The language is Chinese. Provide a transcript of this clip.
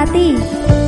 擦地。